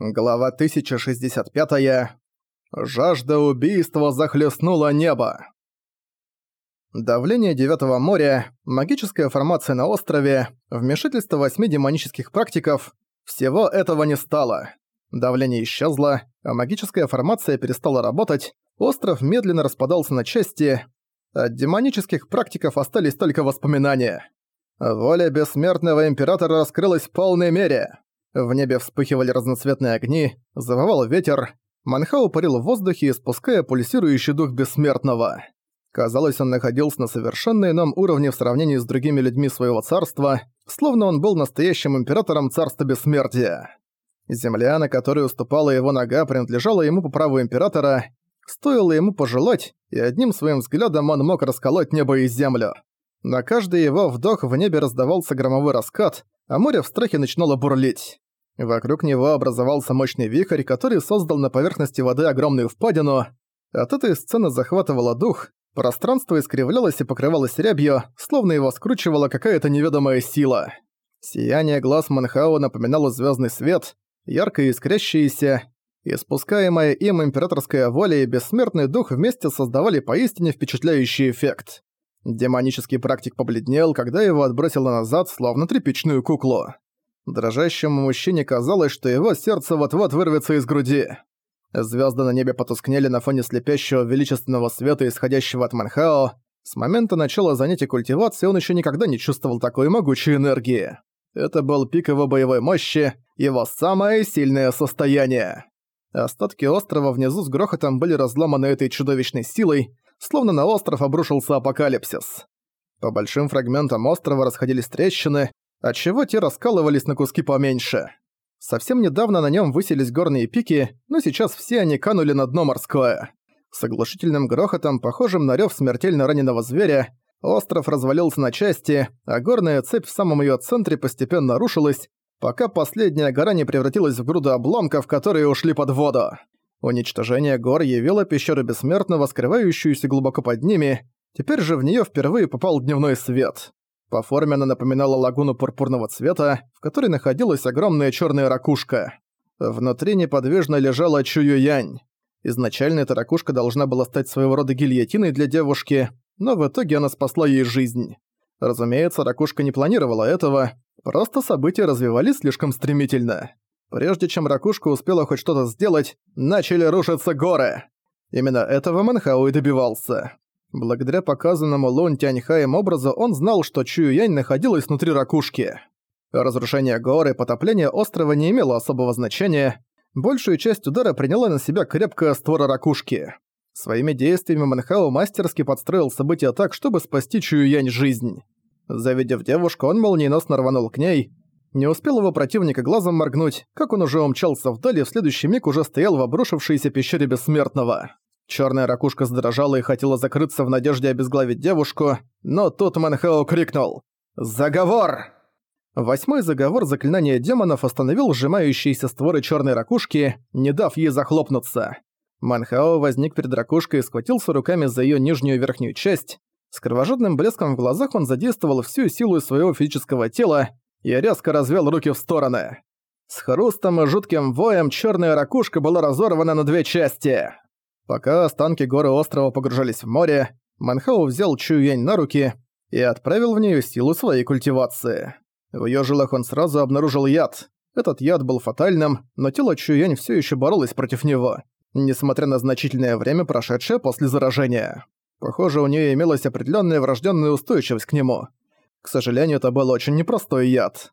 Глава 1065. Жажда убийства захлестнула небо. Давление Девятого моря, магическая формация на острове, вмешательство восьми демонических практиков – всего этого не стало. Давление исчезло, а магическая формация перестала работать, остров медленно распадался на части, от демонических практиков остались только воспоминания. Воля бессмертного императора раскрылась в полной мере. В небе вспыхивали разноцветные огни, завывал ветер. Манхау парил в воздухе, испуская пульсирующий дух бессмертного. Казалось, он находился на совершенно ином уровне в сравнении с другими людьми своего царства, словно он был настоящим императором царства бессмертия. Земля, на которой уступала его нога, принадлежала ему по праву императора. Стоило ему пожелать, и одним своим взглядом он мог расколоть небо и землю. На каждый его вдох в небе раздавался громовой раскат, а море в страхе начинало бурлить. Вокруг него образовался мощный вихрь, который создал на поверхности воды огромную впадину. От этой сцены захватывало дух, пространство искривлялось и покрывалось рябью, словно его скручивала какая-то неведомая сила. Сияние глаз Манхао напоминало звездный свет, ярко искрящиеся, испускаемая им императорская воля и бессмертный дух вместе создавали поистине впечатляющий эффект. Демонический практик побледнел, когда его отбросило назад, словно тряпичную куклу. Дрожащему мужчине казалось, что его сердце вот-вот вырвется из груди. Звезды на небе потускнели на фоне слепящего величественного света, исходящего от Манхао. С момента начала занятий культивации он еще никогда не чувствовал такой могучей энергии. Это был пик его боевой мощи, его самое сильное состояние. Остатки острова внизу с грохотом были разломаны этой чудовищной силой, словно на остров обрушился апокалипсис. По большим фрагментам острова расходились трещины, отчего те раскалывались на куски поменьше. Совсем недавно на нем высились горные пики, но сейчас все они канули на дно морское. С оглушительным грохотом, похожим на рёв смертельно раненого зверя, остров развалился на части, а горная цепь в самом её центре постепенно рушилась, пока последняя гора не превратилась в груду обломков, которые ушли под воду. Уничтожение гор явило пещеру Бессмертного, скрывающуюся глубоко под ними, теперь же в неё впервые попал дневной свет. По форме она напоминала лагуну пурпурного цвета, в которой находилась огромная черная ракушка. Внутри неподвижно лежала Чую-Янь. Изначально эта ракушка должна была стать своего рода гильотиной для девушки, но в итоге она спасла ей жизнь. Разумеется, ракушка не планировала этого, просто события развивались слишком стремительно. Прежде чем ракушка успела хоть что-то сделать, начали рушиться горы. Именно этого Манхау и добивался. Благодаря показанному Лун Тяньхаем образу он знал, что Чую Янь находилась внутри ракушки. Разрушение горы и потопление острова не имело особого значения. Большую часть удара приняла на себя крепкая створа ракушки. Своими действиями Манхао мастерски подстроил события так, чтобы спасти Чую Янь жизнь. Завидев девушку, он молниеносно рванул к ней. Не успел его противника глазом моргнуть, как он уже умчался вдали и в следующий миг уже стоял в обрушившейся пещере Бессмертного. Черная ракушка задрожала и хотела закрыться в надежде обезглавить девушку, но тут Манхао крикнул «Заговор!». Восьмой заговор заклинания демонов остановил сжимающиеся створы черной ракушки, не дав ей захлопнуться. Манхао возник перед ракушкой и схватился руками за ее нижнюю и верхнюю часть. С кровожадным блеском в глазах он задействовал всю силу своего физического тела и резко развел руки в стороны. С хрустом и жутким воем черная ракушка была разорвана на две части. Пока останки горы острова погружались в море, Манхау взял Чуюэнь на руки и отправил в нее силу своей культивации. В ее жилах он сразу обнаружил яд. Этот яд был фатальным, но тело Чуюэнь все еще боролось против него, несмотря на значительное время, прошедшее после заражения. Похоже, у нее имелась определенная врожденная устойчивость к нему. К сожалению, это был очень непростой яд.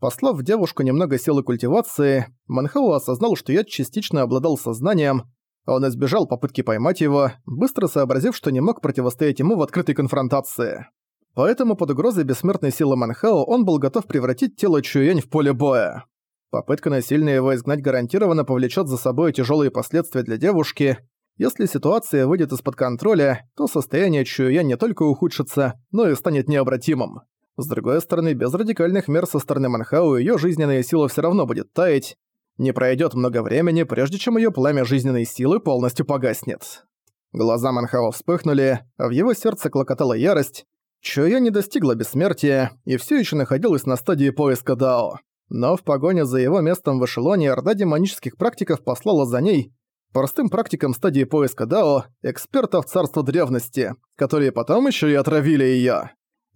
Послав девушку немного силы культивации, Манхау осознал, что яд частично обладал сознанием, он избежал попытки поймать его, быстро сообразив, что не мог противостоять ему в открытой конфронтации. Поэтому под угрозой бессмертной силы Манхао он был готов превратить тело Чуянь в поле боя. Попытка насильно его изгнать гарантированно повлечет за собой тяжелые последствия для девушки. Если ситуация выйдет из-под контроля, то состояние Чуя не только ухудшится, но и станет необратимым. С другой стороны, без радикальных мер со стороны Манхау ее жизненная сила все равно будет таять, не пройдет много времени, прежде чем ее пламя жизненной силы полностью погаснет. Глаза Манхао вспыхнули, а в его сердце клокотала ярость. Чуя не достигла бессмертия и все еще находилась на стадии поиска Дао. но в погоне за его местом в эшелоне орда демонических практиков послала за ней простым практикам стадии поиска Дао, экспертов царства древности, которые потом еще и отравили ее.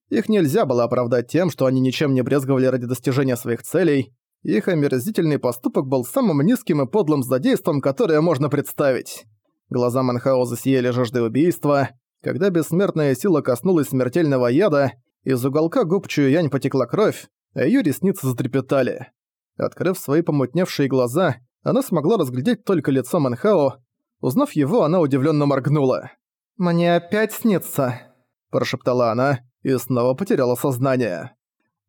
Их нельзя было оправдать тем, что они ничем не брезговали ради достижения своих целей, их омерзительный поступок был самым низким и подлым злодейством, которое можно представить. Глаза Манхао засияли жаждой убийства. Когда бессмертная сила коснулась смертельного яда, из уголка губ Чуянь потекла кровь, а её ресницы затрепетали. Открыв свои помутневшие глаза, она смогла разглядеть только лицо Манхао. Узнав его, она удивленно моргнула. «Мне опять снится», – прошептала она и снова потеряла сознание.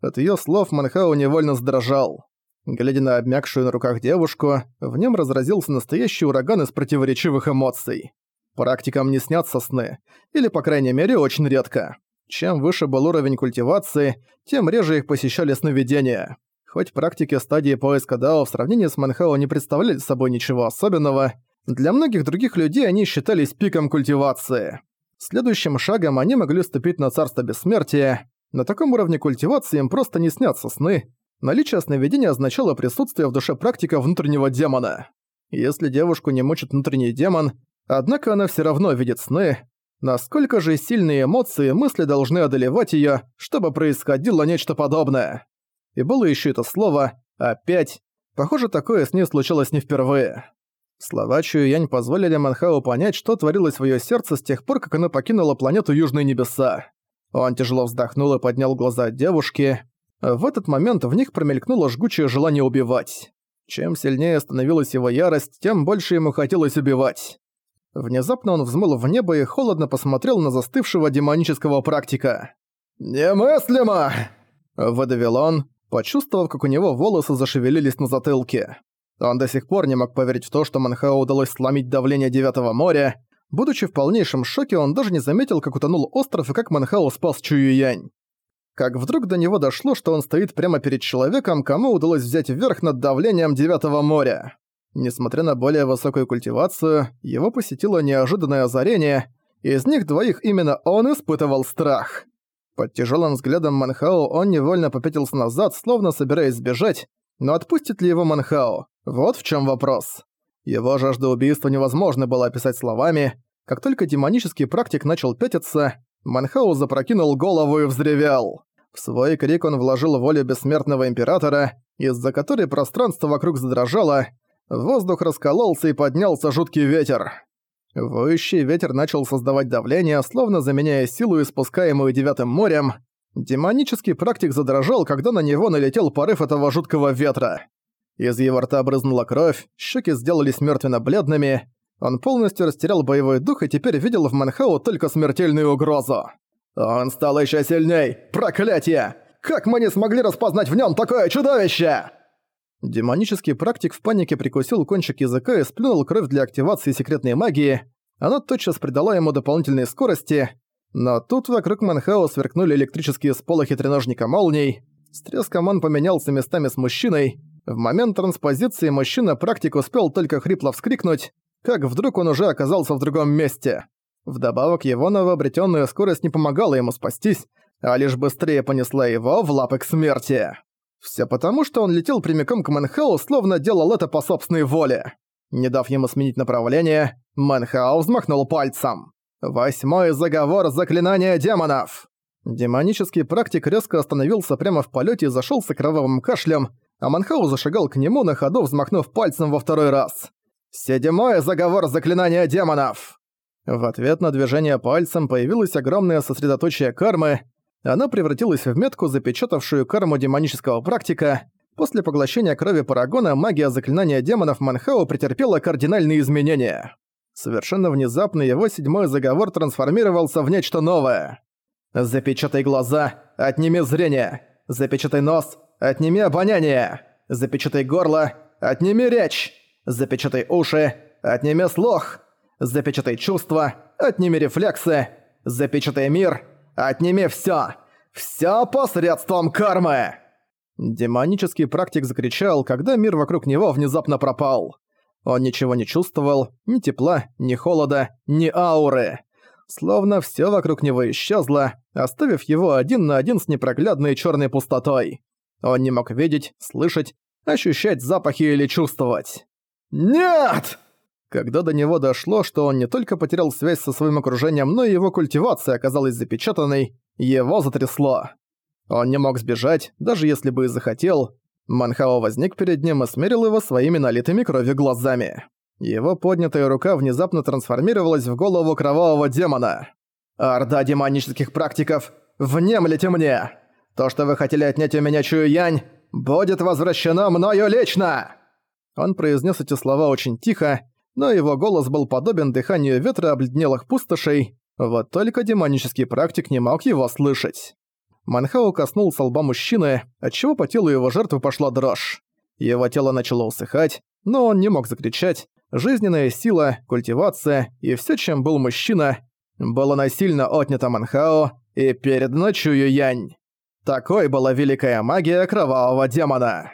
От её слов Манхао невольно сдрожал. Глядя на обмякшую на руках девушку, в нем разразился настоящий ураган из противоречивых эмоций. Практикам не снятся сны, или, по крайней мере, очень редко. Чем выше был уровень культивации, тем реже их посещали сновидения. Хоть практики стадии поиска Дао в сравнении с Манхао не представляли собой ничего особенного, для многих других людей они считались пиком культивации. Следующим шагом они могли ступить на царство бессмертия. На таком уровне культивации им просто не снятся сны, Наличие сновидения означало присутствие в душе практика внутреннего демона. Если девушку не мучит внутренний демон, однако она все равно видит сны, насколько же сильные эмоции и мысли должны одолевать ее, чтобы происходило нечто подобное. И было еще это слово «опять». Похоже, такое с ней случилось не впервые. Слова Янь позволили Манхау понять, что творилось в ее сердце с тех пор, как она покинула планету Южные Небеса. Он тяжело вздохнул и поднял глаза от девушки. В этот момент в них промелькнуло жгучее желание убивать. Чем сильнее становилась его ярость, тем больше ему хотелось убивать. Внезапно он взмыл в небо и холодно посмотрел на застывшего демонического практика. «Немыслимо!» – выдавил он, почувствовав, как у него волосы зашевелились на затылке. Он до сих пор не мог поверить в то, что Манхао удалось сломить давление Девятого моря. Будучи в полнейшем шоке, он даже не заметил, как утонул остров и как Манхао спас Чуюянь как вдруг до него дошло, что он стоит прямо перед человеком, кому удалось взять верх над давлением Девятого моря. Несмотря на более высокую культивацию, его посетило неожиданное озарение, из них двоих именно он испытывал страх. Под тяжелым взглядом Манхао он невольно попятился назад, словно собираясь сбежать, но отпустит ли его Манхао? Вот в чем вопрос. Его жажду убийства невозможно было описать словами. Как только демонический практик начал пятиться, Манхау запрокинул голову и взревел. В свой крик он вложил волю бессмертного императора, из-за которой пространство вокруг задрожало, воздух раскололся и поднялся жуткий ветер. Воющий ветер начал создавать давление, словно заменяя силу, испускаемую Девятым морем. Демонический практик задрожал, когда на него налетел порыв этого жуткого ветра. Из его рта брызнула кровь, щеки сделались мертвенно-бледными, он полностью растерял боевой дух и теперь видел в Манхау только смертельную угрозу. «Он стал еще сильней! Проклятие! Как мы не смогли распознать в нем такое чудовище?» Демонический практик в панике прикусил кончик языка и сплюнул кровь для активации секретной магии. Она тотчас придала ему дополнительной скорости, но тут вокруг Манхао сверкнули электрические сполохи треножника молний. С треском он поменялся местами с мужчиной. В момент транспозиции мужчина-практик успел только хрипло вскрикнуть, как вдруг он уже оказался в другом месте. Вдобавок его новообретенная скорость не помогала ему спастись, а лишь быстрее понесла его в лапы к смерти. Все потому, что он летел прямиком к Мэнхау, словно делал это по собственной воле. Не дав ему сменить направление, Мэнхау взмахнул пальцем. «Восьмой заговор заклинания демонов!» Демонический практик резко остановился прямо в полете и зашелся кровавым кашлем, а Манхау зашагал к нему на ходу, взмахнув пальцем во второй раз. «Седьмой заговор заклинания демонов!» В ответ на движение пальцем появилось огромное сосредоточие кармы. Оно превратилось в метку, запечатавшую карму демонического практика. После поглощения крови Парагона магия заклинания демонов Манхао претерпела кардинальные изменения. Совершенно внезапно его седьмой заговор трансформировался в нечто новое. «Запечатай глаза, отними зрение. Запечатай нос, отними обоняние. Запечатай горло, отними речь. Запечатай уши, отними слух. Запечатай чувства, отними рефлексы. Запечатай мир, отними всё. Всё посредством кармы!» Демонический практик закричал, когда мир вокруг него внезапно пропал. Он ничего не чувствовал, ни тепла, ни холода, ни ауры. Словно всё вокруг него исчезло, оставив его один на один с непроглядной чёрной пустотой. Он не мог видеть, слышать, ощущать запахи или чувствовать. «Нет!» Когда до него дошло, что он не только потерял связь со своим окружением, но и его культивация оказалась запечатанной, его затрясло. Он не мог сбежать, даже если бы и захотел. Манхао возник перед ним и смерил его своими налитыми кровью глазами. Его поднятая рука внезапно трансформировалась в голову кровавого демона. «Орда демонических практиков, внемлите мне! То, что вы хотели отнять у меня Чую Янь, будет возвращено мною лично!» Он произнес эти слова очень тихо, но его голос был подобен дыханию ветра обледнелых пустошей, вот только демонический практик не мог его слышать. Манхао коснулся лба мужчины, отчего по телу его жертвы пошла дрожь. Его тело начало усыхать, но он не мог закричать. Жизненная сила, культивация и все, чем был мужчина, было насильно отнято Манхао и передано Чую Янь. Такой была великая магия кровавого демона.